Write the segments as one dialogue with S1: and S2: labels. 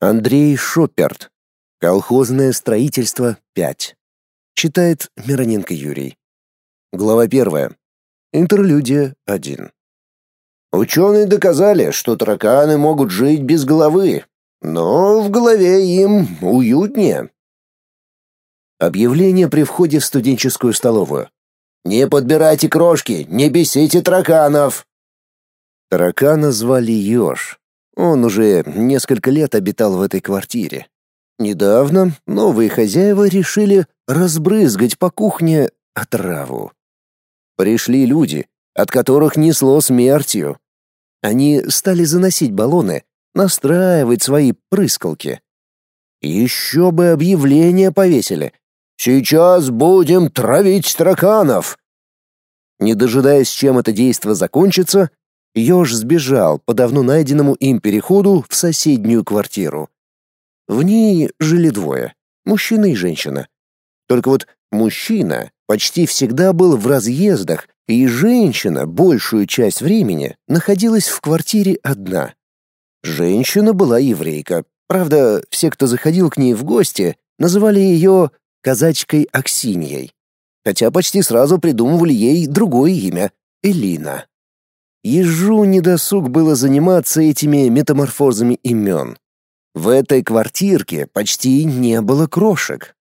S1: Андрей Шоперт. Колхозное строительство 5. Читает Мироненко Юрий. Глава 1. Интерлюдия 1.
S2: Ученые доказали, что тараканы могут жить без головы, но в голове им уютнее.
S1: Объявление при входе в студенческую столовую.
S2: «Не подбирайте крошки, не бесите тараканов!»
S1: Таракана звали Ёж. Он уже несколько лет обитал в этой квартире. Недавно новые хозяева решили разбрызгать по кухне отраву. Пришли люди, от которых несло смертью. Они стали заносить баллоны, настраивать свои прыскалки. Еще бы объявление повесили. «Сейчас будем травить тараканов!» Не дожидаясь, чем это действо закончится, Ёж сбежал по давно найденному им переходу в соседнюю квартиру. В ней жили двое — мужчина и женщина. Только вот мужчина почти всегда был в разъездах, и женщина большую часть времени находилась в квартире одна. Женщина была еврейка. Правда, все, кто заходил к ней в гости, называли ее казачкой Аксиньей. Хотя почти сразу придумывали ей другое имя — Элина. Ежу недосуг было заниматься этими метаморфозами имен. В этой квартирке почти не было крошек.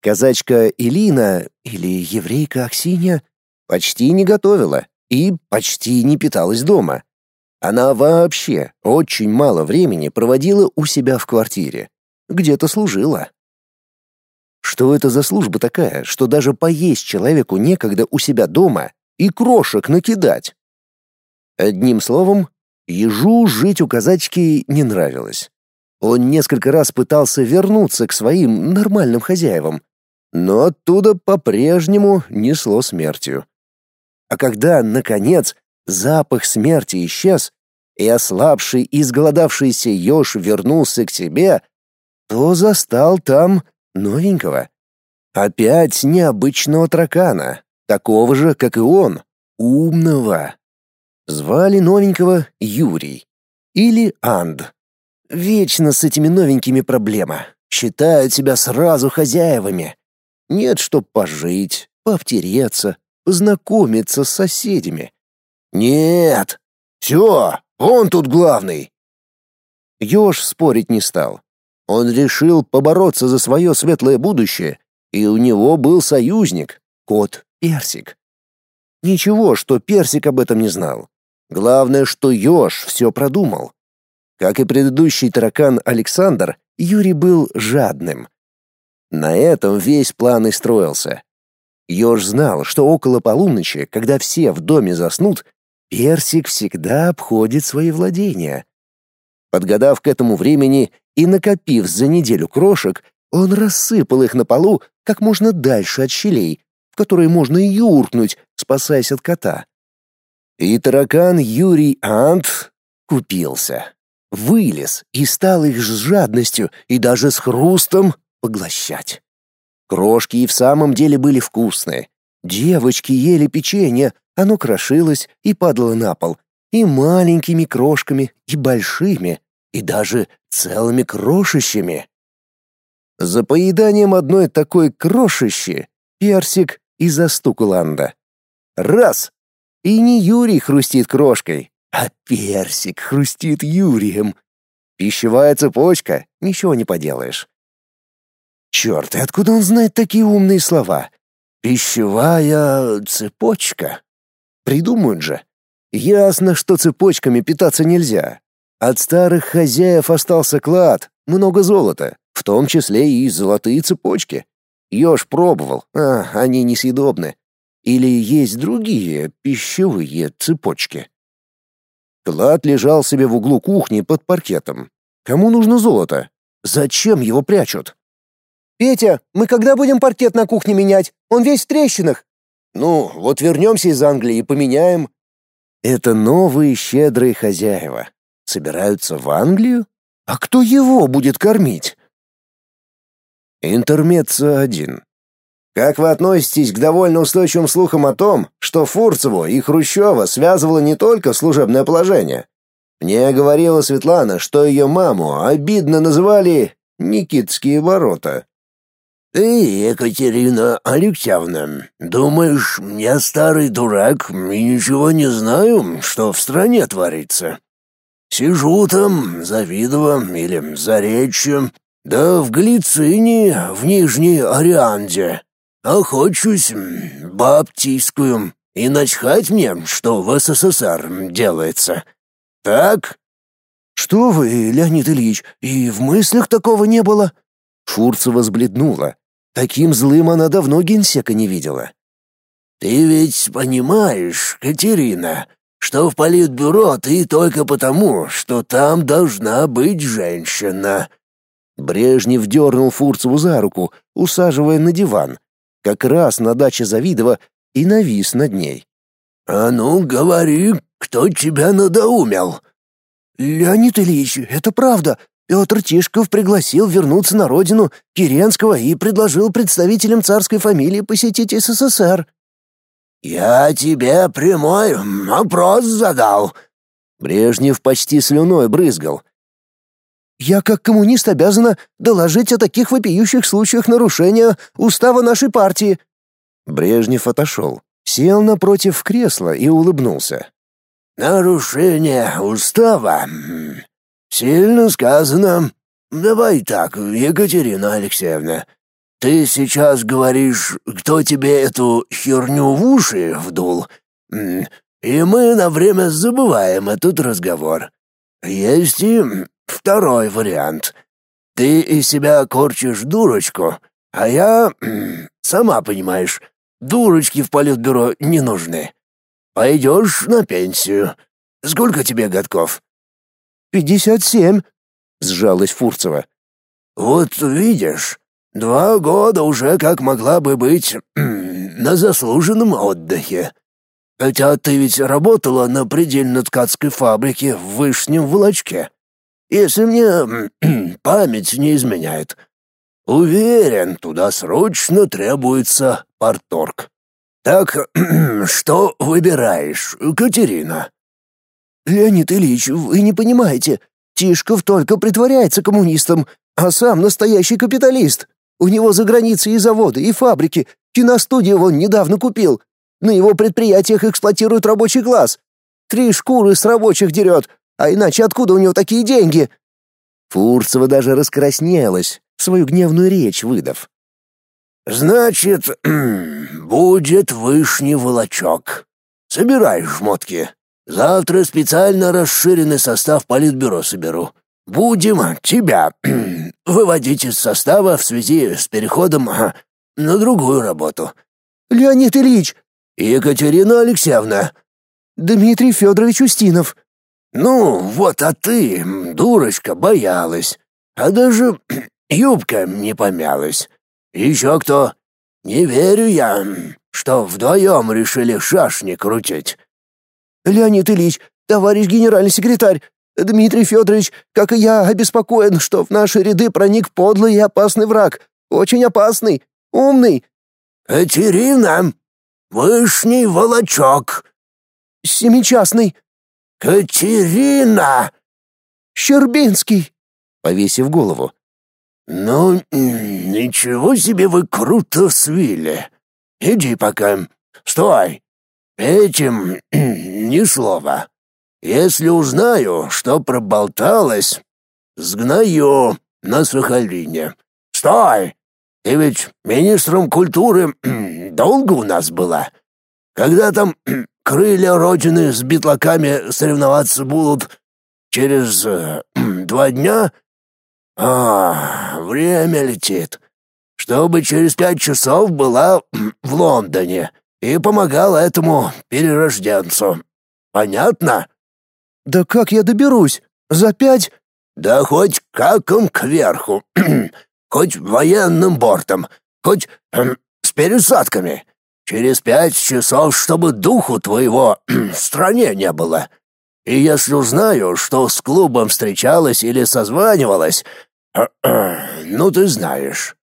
S1: Казачка Илина или еврейка Аксинья почти не готовила и почти не питалась дома. Она вообще очень мало времени проводила у себя в квартире. Где-то служила. Что это за служба такая, что даже поесть человеку некогда у себя дома и крошек накидать? Одним словом, ежу жить у казачки не нравилось. Он несколько раз пытался вернуться к своим нормальным хозяевам, но оттуда по-прежнему несло смертью. А когда, наконец, запах смерти исчез, и ослабший и изголодавшийся еж вернулся к себе, то застал там новенького. Опять необычного таракана, такого же, как и он, умного. Звали новенького Юрий. Или Анд. Вечно с этими новенькими проблема. Считают себя сразу хозяевами. Нет, чтоб пожить, повтереться, познакомиться с соседями. Нет. Все, он тут главный. Ёж спорить не стал. Он решил побороться за свое светлое будущее, и у него был союзник, кот Персик. Ничего, что Персик об этом не знал. Главное, что Ёж все продумал. Как и предыдущий таракан Александр, Юрий был жадным. На этом весь план и строился. Ёж знал, что около полуночи, когда все в доме заснут, Персик всегда обходит свои владения. Подгадав к этому времени и накопив за неделю крошек, он рассыпал их на полу как можно дальше от щелей, в которые можно юркнуть, спасаясь от кота. И таракан Юрий Ант купился. Вылез и стал их с жадностью и даже с хрустом поглощать. Крошки и в самом деле были вкусные. Девочки ели печенье, оно крошилось и падало на пол, и маленькими крошками, и большими, и даже целыми крошищами. За поеданием одной такой крошищи персик и застукал Анда. Раз! И не Юрий хрустит крошкой, а персик хрустит Юрием. Пищевая цепочка, ничего не поделаешь. Черт, и откуда он знает такие умные слова? Пищевая цепочка. Придумают же. Ясно, что цепочками питаться нельзя. От старых хозяев остался клад, много золота, в том числе и золотые цепочки. Ёж пробовал, а они несъедобны. Или есть другие пищевые цепочки? Клад лежал себе в углу кухни под паркетом. Кому нужно золото? Зачем его прячут?
S3: «Петя, мы когда будем паркет на кухне менять? Он весь в трещинах».
S2: «Ну, вот вернемся из Англии и поменяем».
S1: Это новые щедрые хозяева. Собираются в Англию? А кто его будет кормить? Интермеццо один.
S2: Как вы относитесь к довольно устойчивым слухам о том, что Фурцеву и Хрущева связывало не только служебное положение?
S1: Мне говорила Светлана, что ее маму обидно называли «Никитские ворота».
S2: «Ты, Екатерина Алексеевна, думаешь, я старый дурак и ничего не знаю, что в стране творится? Сижу там, за Видовом или за Заречьем, да в Галицине, в Нижней Орианде. Охочусь баптистскую, и начхать мне, что в СССР делается. Так?»
S3: «Что вы, Леонид Ильич, и в мыслях такого не было?»
S1: Фурцева взбледнула. Таким злым она давно генсека не видела.
S2: «Ты ведь понимаешь, Катерина, что в политбюро ты только потому, что там должна быть женщина».
S1: Брежнев дернул Фурцеву за руку, усаживая на диван, как раз на даче Завидова, и навис над ней.
S2: «А ну, говори, кто тебя надоумел?»
S3: «Леонид Ильич, это правда. Петр Тишков пригласил вернуться на родину Киренского и предложил представителям царской фамилии посетить СССР.
S2: «Я тебе прямой вопрос задал».
S1: Брежнев почти слюной брызгал.
S3: «Я, как коммунист, обязана доложить о таких вопиющих случаях нарушения устава нашей партии».
S1: Брежнев отошел, сел напротив кресла и улыбнулся.
S2: «Нарушение устава «Сильно сказано. Давай так, Екатерина Алексеевна. Ты сейчас говоришь, кто тебе эту херню в уши вдул, и мы на время забываем этот разговор. Есть и второй вариант. Ты из себя корчишь дурочку, а я, сама понимаешь, дурочки в политбюро не нужны. Пойдешь на пенсию. Сколько тебе годков?»
S3: «Пятьдесят семь», — сжалась Фурцева.
S2: «Вот видишь, два года уже как могла бы быть на заслуженном отдыхе. Хотя ты ведь работала на предельно-ткацкой фабрике в Вышнем Волочке, если мне память не изменяет. Уверен, туда срочно требуется порторг. Так что выбираешь, Катерина?»
S3: «Леонид Ильич, вы не понимаете. Тишков только притворяется коммунистом, а сам настоящий капиталист. У него за границей и заводы, и фабрики. Киностудию он недавно купил. На его предприятиях эксплуатируют рабочий класс. Три шкуры с рабочих дерет. А иначе откуда у него такие деньги?»
S1: Фурцева даже раскраснелась, свою гневную речь выдав.
S2: «Значит, будет вышний волочок. Собирай шмотки. Завтра специально расширенный состав политбюро соберу. Будем тебя выводить из состава в связи с переходом на другую работу.
S3: Леонид Ильич,
S2: Екатерина Алексеевна,
S3: Дмитрий Федорович Устинов.
S2: Ну, вот а ты, дурочка, боялась. А даже юбка не помялась. Еще кто? Не верю я, что вдвоем решили шашни крутить.
S3: Леонид Ильич, товарищ генеральный секретарь, Дмитрий Федорович, как и я, обеспокоен, что в наши ряды проник подлый и опасный враг. Очень опасный, умный.
S2: Катерина, вышний волочок.
S3: Семичастный.
S2: Катерина.
S3: Щербинский.
S1: Повесив голову.
S2: Ну, ничего себе вы круто свили. Иди пока. Стой. Этим ни слова. Если узнаю, что проболталась, сгною на Сахалине. Стой! Ты ведь министром культуры долго у нас была. Когда там крылья Родины с битлаками соревноваться будут? Через э, два дня? А, время летит. Чтобы через пять часов была в Лондоне и помогала этому перерожденцу. Понятно?
S3: Да как я доберусь? За пять?
S2: Да хоть каком кверху. хоть военным бортом, хоть э, с пересадками. Через пять часов, чтобы духу твоего в стране не было. И если узнаю, что с клубом встречалась или созванивалась, ну ты знаешь.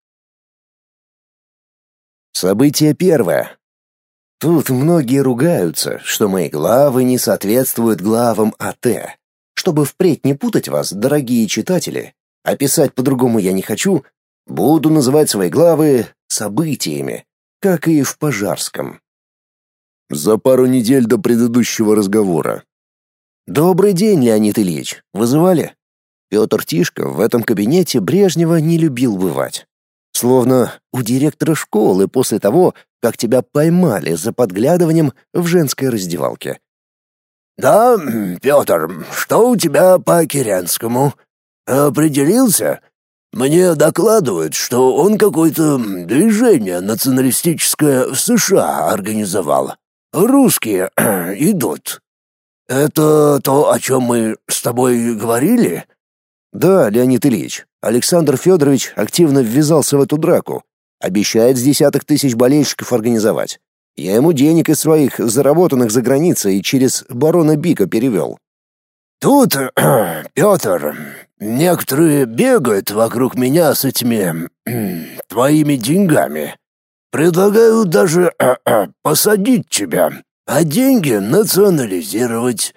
S1: Событие первое. Тут многие ругаются, что мои главы не соответствуют главам АТ, Чтобы впредь не путать вас, дорогие читатели, описать по-другому я не хочу, буду называть свои главы событиями, как и в Пожарском. За пару недель до предыдущего разговора. «Добрый день, Леонид Ильич. Вызывали?» Петр Тишко в этом кабинете Брежнева не любил бывать. Словно у директора школы после того, как тебя поймали за подглядыванием в женской раздевалке.
S2: «Да, Петр, что у тебя по Керенскому? Определился? Мне докладывают, что он какое-то движение националистическое в США организовал. Русские идут. Это то, о чем мы с тобой говорили?»
S1: «Да, Леонид Ильич. Александр Федорович активно ввязался в эту драку. Обещает с десяток тысяч болельщиков организовать. Я ему денег из своих, заработанных за границей, через барона Бика перевел.
S2: Тут, Петр, некоторые бегают вокруг меня с этими твоими деньгами. Предлагаю даже посадить тебя, а деньги национализировать.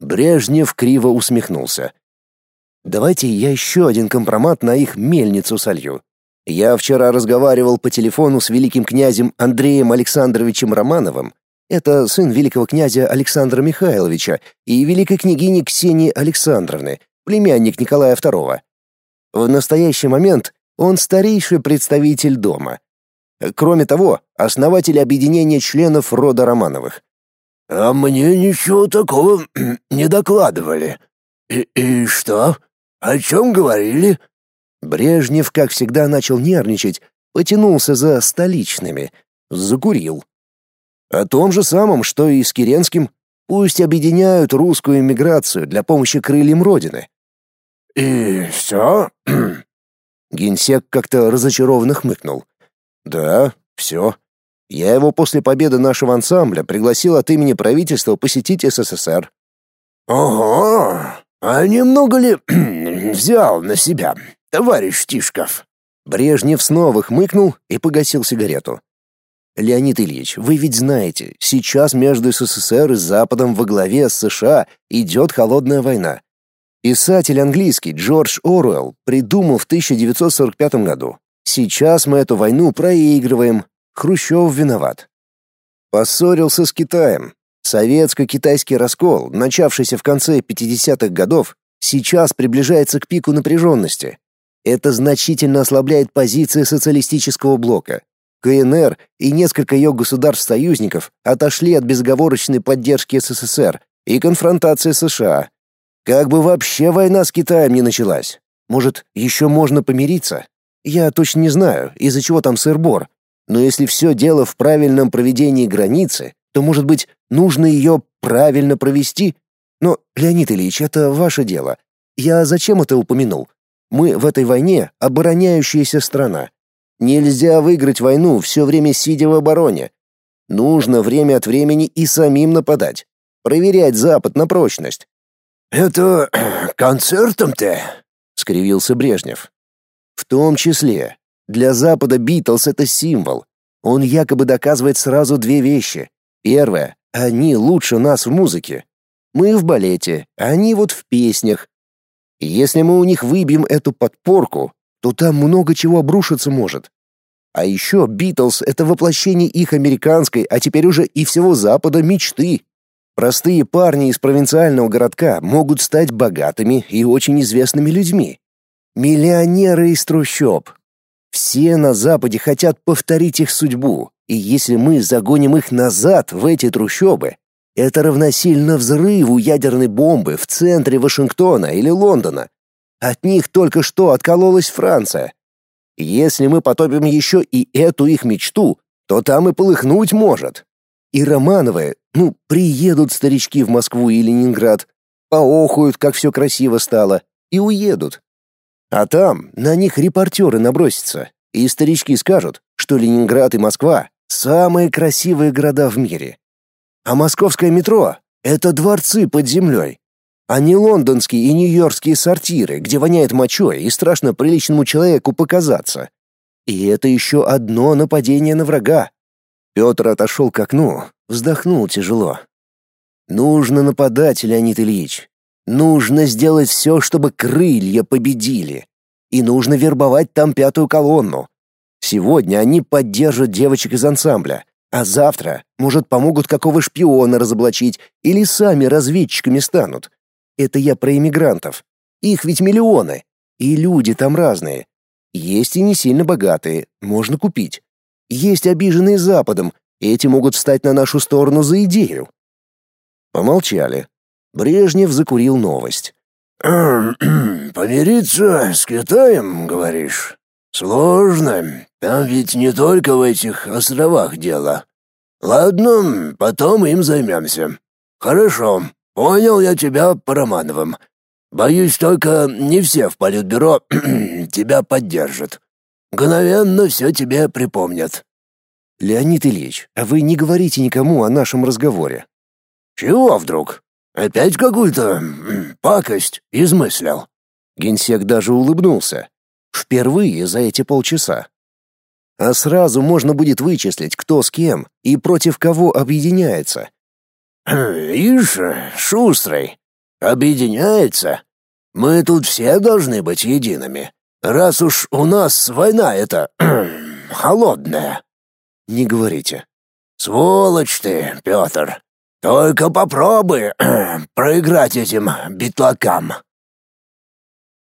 S1: Брежнев криво усмехнулся. Давайте я еще один компромат на их мельницу солью. Я вчера разговаривал по телефону с великим князем Андреем Александровичем Романовым. Это сын великого князя Александра Михайловича и великой княгини Ксении Александровны, племянник Николая II. В настоящий момент он старейший представитель дома. Кроме того, основатель объединения членов рода Романовых.
S2: «А мне ничего такого не докладывали. И, и что?» «О чем говорили?»
S1: Брежнев, как всегда, начал нервничать, потянулся за столичными, закурил. О том же самом, что и с Керенским, пусть объединяют русскую эмиграцию для помощи крыльям Родины.
S2: «И все?»
S1: Генсек как-то разочарованно хмыкнул. «Да, все. Я его после победы нашего ансамбля пригласил от имени правительства посетить СССР».
S2: «Ого! А немного ли взял на себя, товарищ Тишков?»
S1: Брежнев снова хмыкнул и погасил сигарету. Леонид Ильич, вы ведь знаете, сейчас между СССР и Западом во главе с США идет холодная война. Писатель английский Джордж Оруэлл придумал в 1945 году. Сейчас мы эту войну проигрываем. Хрущев виноват. Поссорился с Китаем. Советско-китайский раскол, начавшийся в конце 50-х годов, сейчас приближается к пику напряженности. Это значительно ослабляет позиции социалистического блока. КНР и несколько ее государств-союзников отошли от безоговорочной поддержки СССР и конфронтации США. Как бы вообще война с Китаем не началась. Может, еще можно помириться? Я точно не знаю, из-за чего там сыр-бор. Но если все дело в правильном проведении границы, то, может быть, нужно ее правильно провести? Но, Леонид Ильич, это ваше дело. Я зачем это упомянул? Мы в этой войне обороняющаяся страна. Нельзя выиграть войну все время сидя в обороне. Нужно время от времени и самим нападать. Проверять Запад на прочность.
S2: «Это концертом-то?» — скривился Брежнев.
S1: «В том числе. Для Запада Битлз — это символ. Он якобы доказывает сразу две вещи. Первое. Они лучше нас в музыке. Мы в балете, а они вот в песнях. Если мы у них выбьем эту подпорку, то там много чего обрушиться может. А еще Битлз — это воплощение их американской, а теперь уже и всего Запада мечты. Простые парни из провинциального городка могут стать богатыми и очень известными людьми. Миллионеры из трущоб. Все на Западе хотят повторить их судьбу, и если мы загоним их назад в эти трущобы, это равносильно взрыву ядерной бомбы в центре Вашингтона или Лондона. От них только что откололась Франция. Если мы потопим еще и эту их мечту, то там и полыхнуть может. И Романовы, ну, приедут старички в Москву и Ленинград, поохуют, как все красиво стало, и уедут. А там на них репортеры набросятся, и старички скажут, что Ленинград и Москва Самые красивые города в мире. А московское метро — это дворцы под землей. А не лондонские и нью-йоркские сортиры, где воняет мочой и страшно приличному человеку показаться. И это еще одно нападение на врага. Петр отошел к окну, вздохнул тяжело. Нужно нападать, Леонид Ильич. Нужно сделать все, чтобы крылья победили. И нужно вербовать там пятую колонну. Сегодня они поддержат девочек из ансамбля, а завтра, может, помогут какого шпиона разоблачить или сами разведчиками станут. Это я про иммигрантов. Их ведь миллионы. И люди там разные. Есть и не сильно богатые, можно купить. Есть обиженные Западом, эти могут встать на нашу сторону за идею. Помолчали. Брежнев закурил новость.
S2: «Помириться с Китаем, говоришь? Сложно. Там ведь не только в этих островах дело. Ладно, потом им займемся. Хорошо, понял я тебя по Романовым. Боюсь только, не все в политбюро тебя поддержат. Мгновенно все тебе припомнят».
S1: «Леонид Ильич, а вы не говорите никому о нашем разговоре».
S2: «Чего вдруг? Опять какую-то пакость измыслил?»
S1: Генсек даже улыбнулся. Впервые за эти полчаса. А сразу можно будет вычислить, кто с кем и против кого объединяется.
S2: «Ишь, шустрый, объединяется? Мы тут все должны быть едиными, раз уж у нас война эта холодная».
S1: «Не говорите».
S2: «Сволочь ты, Петр, только попробуй проиграть этим битлакам».